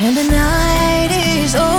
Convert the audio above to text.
And the night is over.